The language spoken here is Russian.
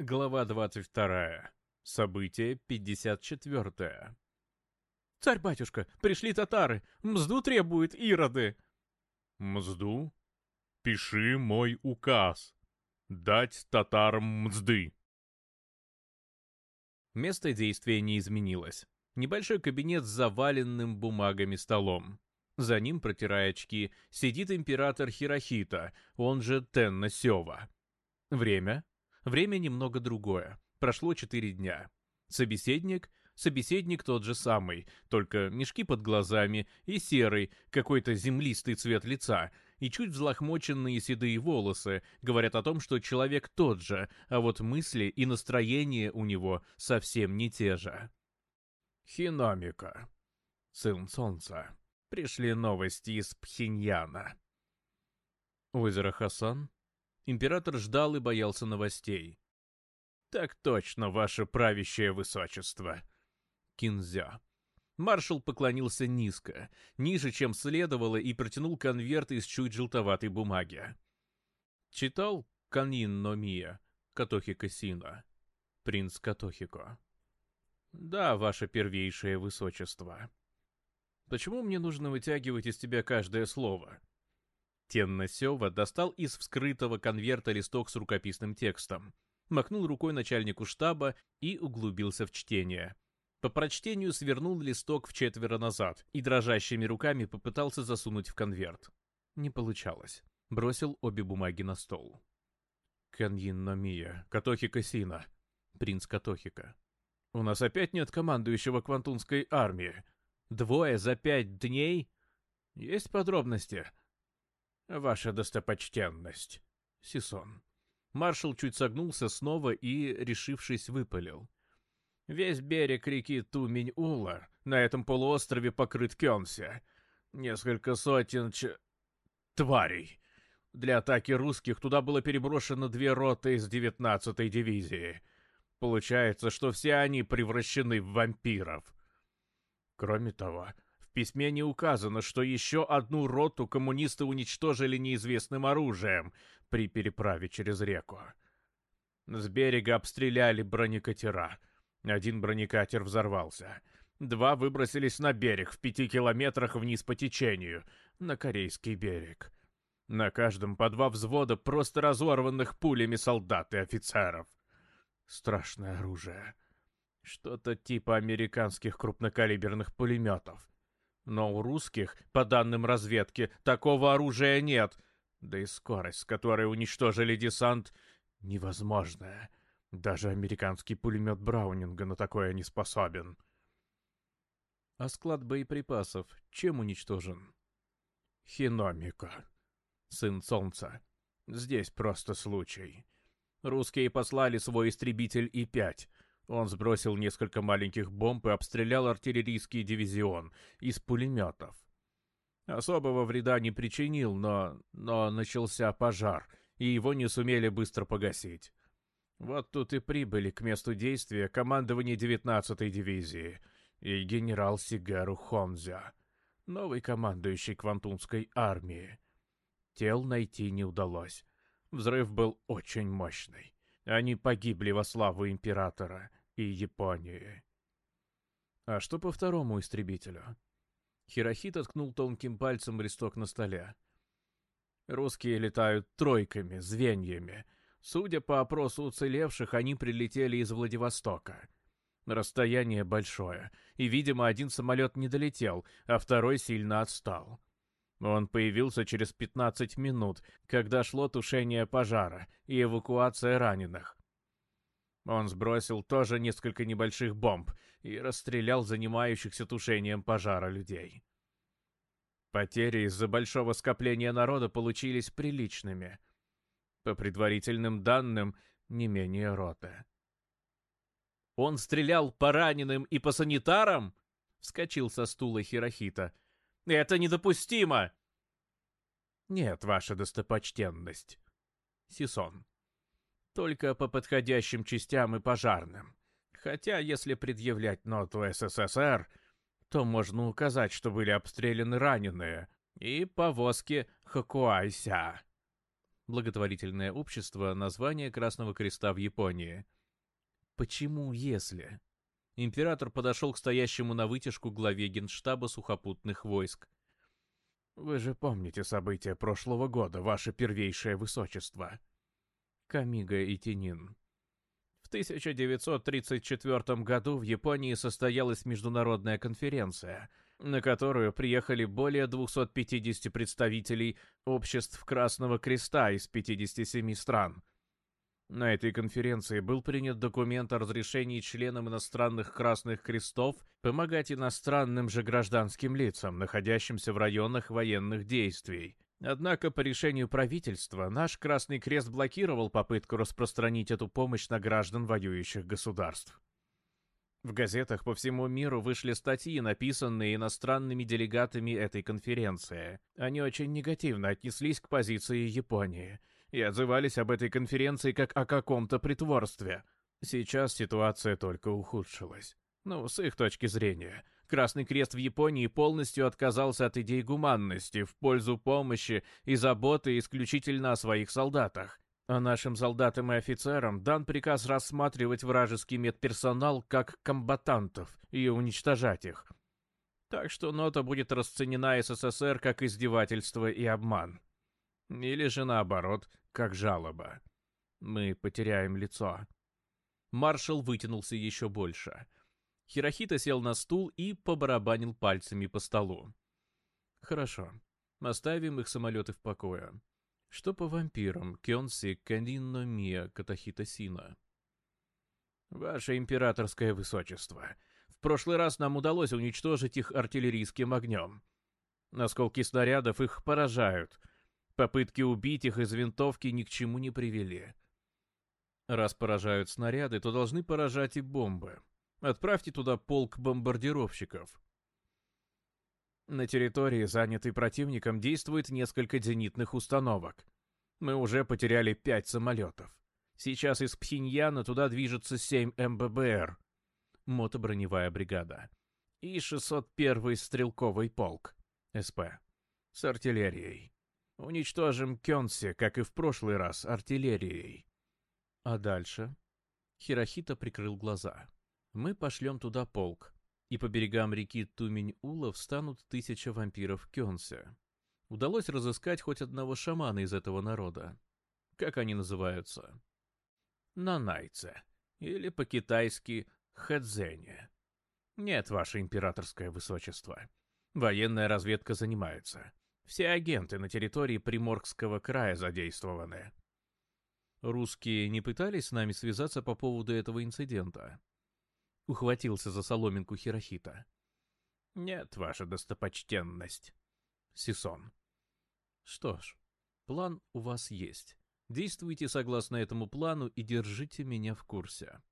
Глава 22. Событие 54. «Царь-батюшка, пришли татары! Мзду требуют ироды!» «Мзду? Пиши мой указ. Дать татарам мзды!» Место действия не изменилось. Небольшой кабинет с заваленным бумагами столом. За ним, протирая очки, сидит император Хирохита, он же Тенна Сёва. Время Время немного другое. Прошло четыре дня. Собеседник? Собеседник тот же самый, только мешки под глазами и серый, какой-то землистый цвет лица, и чуть взлохмоченные седые волосы говорят о том, что человек тот же, а вот мысли и настроение у него совсем не те же. Хинамика. Сын Солнца. Пришли новости из Пхеньяна. Озеро Хасан Император ждал и боялся новостей. «Так точно, ваше правящее высочество!» Кинзя. Маршал поклонился низко, ниже, чем следовало, и протянул конверт из чуть желтоватой бумаги. Читал Канин Номия, Катохика Сина, принц Катохико. Да, ваше первейшее высочество. Почему мне нужно вытягивать из тебя каждое слово? Тенна Сева достал из вскрытого конверта листок с рукописным текстом, махнул рукой начальнику штаба и углубился в чтение. По прочтению свернул листок в четверо назад и дрожащими руками попытался засунуть в конверт. Не получалось. Бросил обе бумаги на стол. «Каньин Номия, Катохика Сина, принц Катохика. У нас опять нет командующего Квантунской армии. Двое за пять дней? Есть подробности?» «Ваша достопочтенность, Сисон». Маршал чуть согнулся снова и, решившись, выпалил. «Весь берег реки Тумень-Ула на этом полуострове покрыт кёнся. Несколько сотен ч... тварей. Для атаки русских туда было переброшено две роты из девятнадцатой дивизии. Получается, что все они превращены в вампиров. Кроме того, письме не указано, что еще одну роту коммунисты уничтожили неизвестным оружием при переправе через реку. С берега обстреляли бронекатера. Один бронекатер взорвался. Два выбросились на берег в пяти километрах вниз по течению, на корейский берег. На каждом по два взвода просто разорванных пулями солдат и офицеров. Страшное оружие. Что-то типа американских крупнокалиберных пулеметов. Но у русских, по данным разведки, такого оружия нет. Да и скорость, с которой уничтожили десант, невозможная. Даже американский пулемет Браунинга на такое не способен. А склад боеприпасов чем уничтожен? Хиномика. Сын Солнца. Здесь просто случай. Русские послали свой истребитель И-5. Он сбросил несколько маленьких бомб и обстрелял артиллерийский дивизион из пулеметов. Особого вреда не причинил, но... но начался пожар, и его не сумели быстро погасить. Вот тут и прибыли к месту действия командование 19-й дивизии и генерал Сигару Хонзя, новый командующий Квантунской армии. Тел найти не удалось. Взрыв был очень мощный. Они погибли во славу Императора и Японии. А что по второму истребителю? Хирохит откнул тонким пальцем листок на столе. Русские летают тройками, звеньями. Судя по опросу уцелевших, они прилетели из Владивостока. Расстояние большое, и, видимо, один самолет не долетел, а второй сильно отстал. Он появился через 15 минут, когда шло тушение пожара и эвакуация раненых. Он сбросил тоже несколько небольших бомб и расстрелял занимающихся тушением пожара людей. Потери из-за большого скопления народа получились приличными. По предварительным данным, не менее рота. «Он стрелял по раненым и по санитарам?» — вскочил со стула Хирохита — это недопустимо!» «Нет, ваша достопочтенность, Сисон. Только по подходящим частям и пожарным. Хотя, если предъявлять ноту СССР, то можно указать, что были обстреляны раненые, и повозки Хакуайся». Благотворительное общество – название Красного Креста в Японии. Почему «если»? Император подошел к стоящему на вытяжку главе генштаба сухопутных войск. «Вы же помните события прошлого года, ваше первейшее высочество?» Камига и Тинин. В 1934 году в Японии состоялась международная конференция, на которую приехали более 250 представителей обществ Красного Креста из 57 стран – на этой конференции был принят документ о разрешении членам иностранных Красных Крестов помогать иностранным же гражданским лицам, находящимся в районах военных действий. Однако по решению правительства наш Красный Крест блокировал попытку распространить эту помощь на граждан воюющих государств. В газетах по всему миру вышли статьи, написанные иностранными делегатами этой конференции. Они очень негативно отнеслись к позиции Японии – и отзывались об этой конференции как о каком-то притворстве. Сейчас ситуация только ухудшилась. Ну, с их точки зрения. Красный Крест в Японии полностью отказался от идей гуманности в пользу помощи и заботы исключительно о своих солдатах. А нашим солдатам и офицерам дан приказ рассматривать вражеский медперсонал как комбатантов и уничтожать их. Так что нота будет расценена СССР как издевательство и обман. Или же наоборот, как жалоба. Мы потеряем лицо. Маршал вытянулся еще больше. Хирохита сел на стул и побарабанил пальцами по столу. Хорошо. Оставим их самолеты в покое. Что по вампирам Кёнси, Канинно, Мия, Катахита, Сина? Ваше императорское высочество, в прошлый раз нам удалось уничтожить их артиллерийским огнем. Насколки снарядов их поражают — Попытки убить их из винтовки ни к чему не привели. Раз поражают снаряды, то должны поражать и бомбы. Отправьте туда полк бомбардировщиков. На территории, занятой противником, действует несколько зенитных установок. Мы уже потеряли пять самолетов. Сейчас из Пхеньяна туда движется 7 МББР, мотоброневая бригада, и 601-й стрелковый полк, СП, с артиллерией. Уничтожим Кёнси, как и в прошлый раз, артиллерией. А дальше? Хирохита прикрыл глаза. Мы пошлем туда полк, и по берегам реки Тумень-Ула встанут тысяча вампиров Кёнси. Удалось разыскать хоть одного шамана из этого народа. Как они называются? Нанайце. Или по-китайски Хэдзене. Нет, ваше императорское высочество. Военная разведка занимается. Все агенты на территории Приморского края задействованы. Русские не пытались с нами связаться по поводу этого инцидента? Ухватился за соломинку Хирохита. Нет, ваша достопочтенность. Сисон. Что ж, план у вас есть. Действуйте согласно этому плану и держите меня в курсе.